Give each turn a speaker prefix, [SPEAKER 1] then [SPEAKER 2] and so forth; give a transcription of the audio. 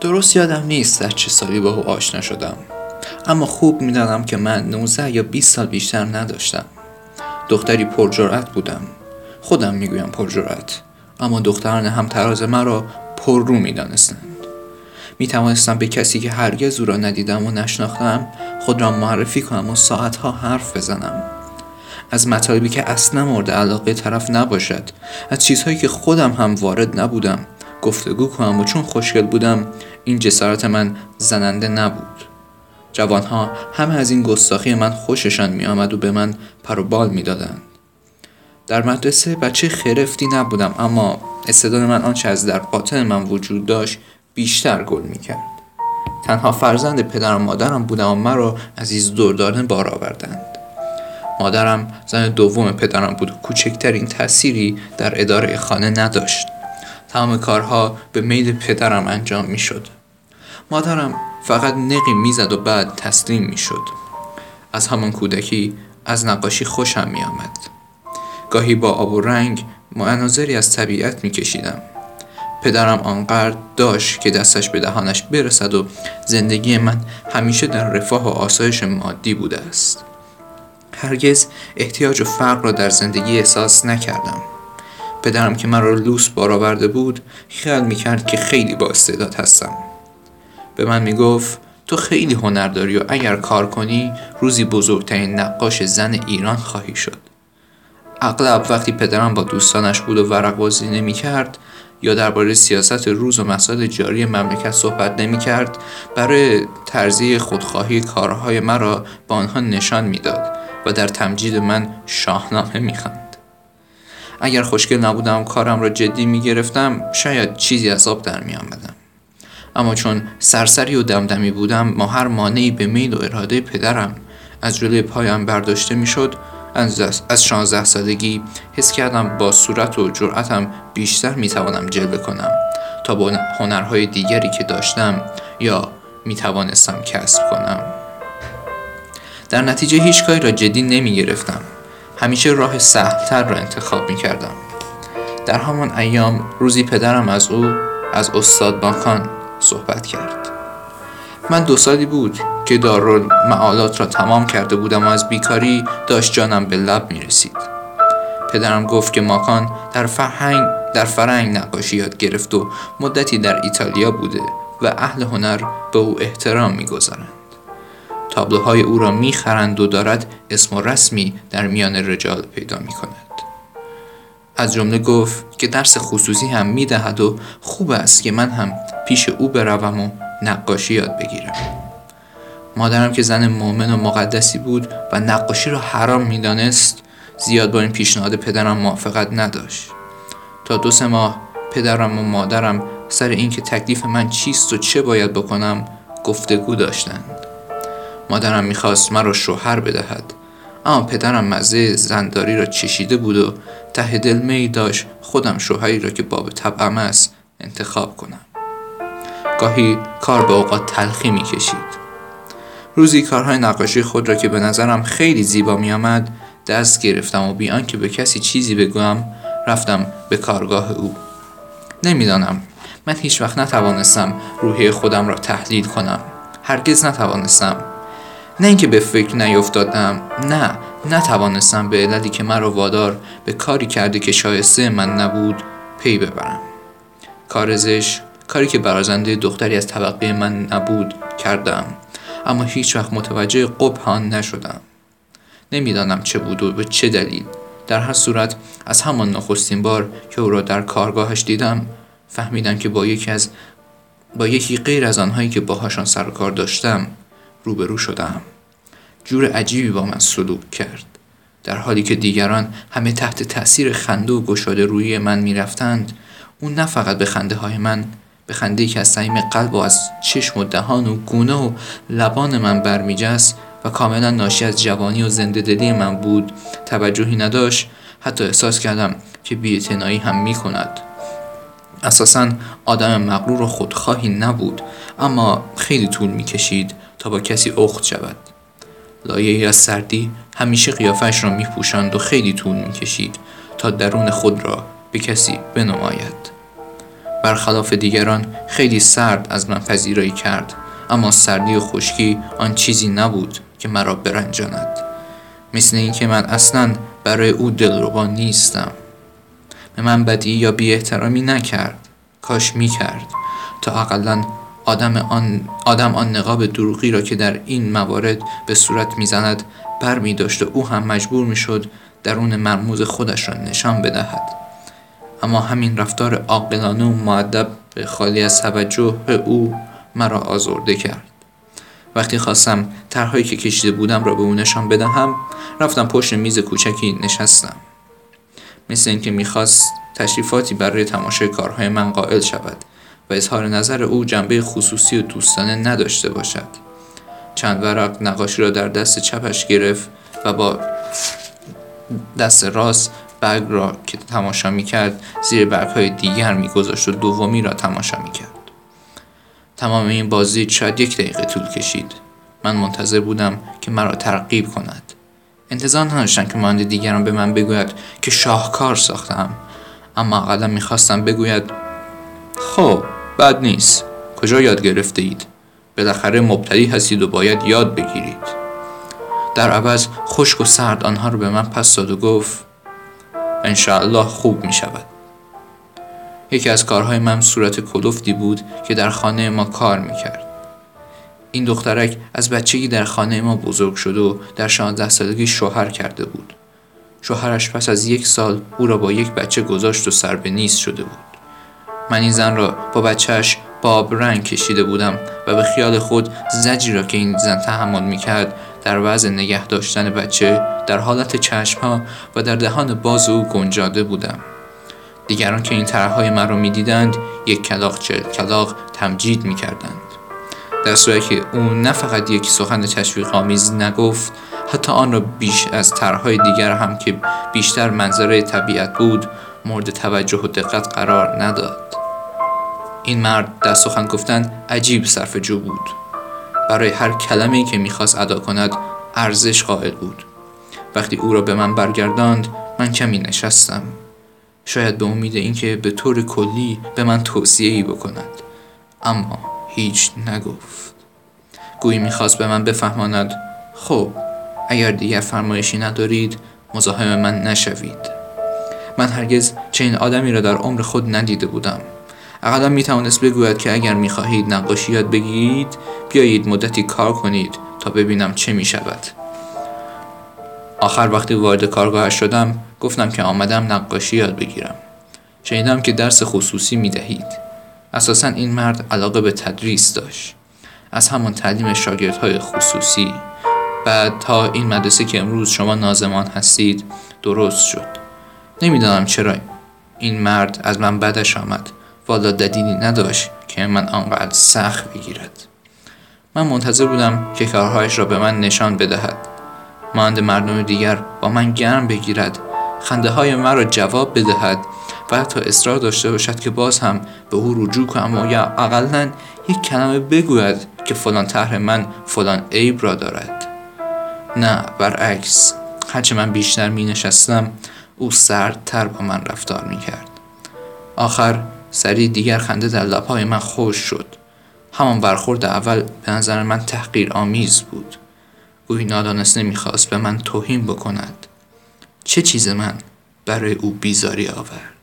[SPEAKER 1] درست یادم نیست در چه سالی با او آشنا شدم. اما خوب می‌دانم که من 19 یا 20 سال بیشتر نداشتم. دختری پرجرأت بودم. خودم می‌گویم پرجرأت اما دختران همتراز مرا پر رو می‌دانستند. می توانستم به کسی که هرگز او را ندیدم و نشناختم خود را معرفی کنم و ساعتها حرف بزنم. از مطالبی که اصلا مورد علاقه طرف نباشد از چیزهایی که خودم هم وارد نبودم گفتگو کنم و چون خوشگل بودم این جسارت من زننده نبود جوانها همه از این گستاخی من خوششان می آمد و به من پر و بال می دادن. در مدرسه بچه خرفتی نبودم اما استعداد من آنچه از در باطن من وجود داشت بیشتر گل می کرد. تنها فرزند پدرم مادرم بودم و مرا عزیز دردانه بار آوردند. مادرم زن دوم پدرم بود و کوچکترین تأثیری در اداره خانه نداشت. تمام کارها به میل پدرم انجام می شد. مادرم فقط نقی می‌زد و بعد تسلیم می شد. از همان کودکی از نقاشی خوشم می آمد. گاهی با آب و رنگ مناظری از طبیعت می کشیدم. پدرم آنقدر داشت که دستش به دهانش برسد و زندگی من همیشه در رفاه و آسایش مادی بوده است. هرگز احتیاج و فقر را در زندگی احساس نکردم. پدرم که مرا لوس بار آورده بود خیال می‌کرد که خیلی با استعداد هستم. به من می‌گفت تو خیلی هنر داری و اگر کار کنی روزی بزرگترین نقاش زن ایران خواهی شد. اغلب وقتی پدرم با دوستانش بود و ورق بازی نمی کرد یا درباره سیاست روز و مسائل جاری مملکت صحبت نمی کرد برای ترزیه خودخواهی کارهای مرا با آنها نشان می‌داد و در تمجید من شاهنامه می‌خواند. اگر خوشگل نبودم کارم را جدی می گرفتم شاید چیزی از آب در می آمدم. اما چون سرسری و دمدمی بودم ما هر مانعی به میل و اراده پدرم از جلوی پایم برداشته می‌شد از شانزده سالگی حس کردم با صورت و جرأتم بیشتر می‌توانم جلوه کنم تا با هنرهای دیگری که داشتم یا می‌توانستم کسب کنم در نتیجه هیچ کاری را جدی نمی گرفتم همیشه راه سهلتر را انتخاب می کردم در همان ایام روزی پدرم از او از استاد باکان صحبت کرد. من دو سالی بود که دارال معالات را تمام کرده بودم و از بیکاری داشت جانم به لب می رسید پدرم گفت که ماکان در فرهنگ در فرنگ نقاشی یاد گرفت و مدتی در ایتالیا بوده و اهل هنر به او احترام می‌گذارند. تابلوهای او را می‌خرند و دارد اسم و رسمی در میان رجال پیدا می کند. از جمله گفت که درس خصوصی هم می‌دهد و خوب است که من هم پیش او بروم و نقاشی یاد بگیرم. مادرم که زن مؤمن و مقدسی بود و نقاشی را حرام می‌دانست زیاد با این پیشنهاد پدرم موافقت نداشت. تا دو سه ماه پدرم و مادرم سر اینکه تکلیف من چیست و چه باید بکنم گفتگو داشتند. مادرم می‌خواست مرا شوهر بدهد. اما پدرم مزه زنداری را چشیده بود و ته دل می داشت خودم شوهری را که باب طبعم است انتخاب کنم. گاهی کار به اوقات تلخی می کشید. روزی کارهای نقاشی خود را که به نظرم خیلی زیبا می آمد دست گرفتم و بیان که به کسی چیزی بگویم رفتم به کارگاه او. نمی‌دانم. من هیچ وقت نتوانستم روحی خودم را تحلیل کنم. هرگز نتوانستم نه اینکه به فکر نیفتادم نه نتوانستم به علتی که مرا وادار به کاری کرده که شایسته من نبود پی ببرم. کار زش کاری که برازنده دختری از طبقه من نبود کردم اما هیچ وقت متوجه قبح آن نشدم. نمی‌دانم چه بود و به چه دلیل. در هر صورت از همان نخستین بار که او را در کارگاهش دیدم فهمیدم که با یکی از با یکی غیر از آنهایی که باهاشان سر کار داشتم روبرو شدم. جور عجیبی با من سلوک کرد. در حالی که دیگران همه تحت تأثیر خنده و گشاده روی من می‌رفتند او نه فقط به خنده های من به خنده که از صمیم قلب و از چشم و دهان و گونه و لبان من برمیجست و کاملا ناشی از جوانی و زنده دلی من بود توجهی نداشت. حتی احساس کردم که بیاعتنایی هم می کند اساسا آدم مغرور و خودخواهی نبود اما خیلی طول می کشید با کسی اخت شود. لایه از سردی همیشه قیافش را می پوشند و خیلی طول می کشید تا درون خود را به کسی بنماید. برخلاف دیگران خیلی سرد از من پذیرایی کرد اما سردی و خشکی آن چیزی نبود که مرا برنجاند. مثل اینکه من اصلا برای او دلربا نیستم. به من بدی یا بی احترامی نکرد. کاش می کرد تا اقلا آدم آن, آدم آن نقاب دروغی را که در این موارد به صورت می‌زند بر می داشت و او هم مجبور می شد درون مرموز خودش را نشان بدهد. اما همین رفتار عاقلانه و معدب خالی از توجه او مرا آزرده کرد. وقتی خواستم طرحهایی که کشیده بودم را به او نشان بدهم رفتم پشت میز کوچکی نشستم. مثل اینکه می‌خواست تشریفاتی برای تماشای کارهای من قائل شود. و اظهار نظر او جنبه خصوصی و دوستانه نداشته باشد چند ورق نقاشی را در دست چپش گرفت و با دست راست برگ را که تماشا می کرد زیر برگ های دیگر می گذاشت و دومی را تماشا می کرد. تمام این بازی شاید یک دقیقه طول کشید. من منتظر بودم که مرا ترغیب کند. انتظار نداشتم که مانند دیگران به من بگوید که شاهکار ساختم اما اقلا می‌خواستم بگوید خب بد نیست. کجا یاد گرفته اید بالاخره مبتدی هستید و باید یاد بگیرید. در عوض خشک و سرد آنها رو به من پس داد و گفت انشاءالله خوب می شود یکی از کارهای من صورت کلوفتی بود که در خانه ما کار می کرد این دخترک از بچگی در خانه ما بزرگ شد و در 16 سالگی شوهر کرده بود. شوهرش پس از یک سال او را با یک بچه گذاشت و سر به نیست شده بود. من این زن را با بچهش باب رنگ کشیده بودم و به خیال خود زجی را که این زن تحمل می کرد در وضع نگه داشتن بچه در حالت چشمها و در دهان باز او گنجاده بودم. دیگران که این طرحهای من را می‌دیدند یک کلاق چل کلاق تمجید می کردند در صورتی که او نه فقط یک سخن تشویق آمیز نگفت حتی آن را بیش از طرحهای دیگر هم که بیشتر منظره طبیعت بود مورد توجه و دقت قرار نداد. این مرد در سخن گفتن عجیب صرف جو بود. برای هر کلمه ای که می‌خواست ادا کند ارزش قائل بود. وقتی او را به من برگرداند من کمی نشستم. شاید به امید اینکه به طور کلی به من توصیه بکند. اما هیچ نگفت. گویی می‌خواست به من بفهماند خب اگر دیگر فرمایشی ندارید مزاحم من نشوید. من هرگز چنین آدمی را در عمر خود ندیده بودم. اقلا می توانست بگوید که اگر می خواهید نقاشی یاد بگیرید بیایید مدتی کار کنید تا ببینم چه می شود آخر وقتی وارد کارگاهش شدم گفتم که آمدم نقاشی یاد بگیرم. شنیدم که درس خصوصی می دهید اساسا این مرد علاقه به تدریس داشت. از همان تعلیم شاگردهای خصوصی. بعد تا این مدرسه که امروز شما نازمان هستید درست شد. نمی‌دانم چرا این مرد از من بدش آمد. والا دلیلی نداشت که من آنقدر سخت بگیرد. من منتظر بودم که کارهایش را به من نشان بدهد. مانند مردم دیگر با من گرم بگیرد. خنده های من را جواب بدهد و حتی اصرار داشته باشد که باز هم به او رجوع کنم و یا اقلا یک کلمه بگوید که فلان طرح من فلان عیب را دارد. نه برعکس. هرچه من بیشتر می نشستم او سردتر با من رفتار می کرد آخر سری دیگر خنده در لبهای من خوش شد. همان برخورد اول به نظر من تحقیر آمیز بود. گویی نادانست نمی‌خواست به من توهین بکند. چه چیز من برای او بیزاری آورد؟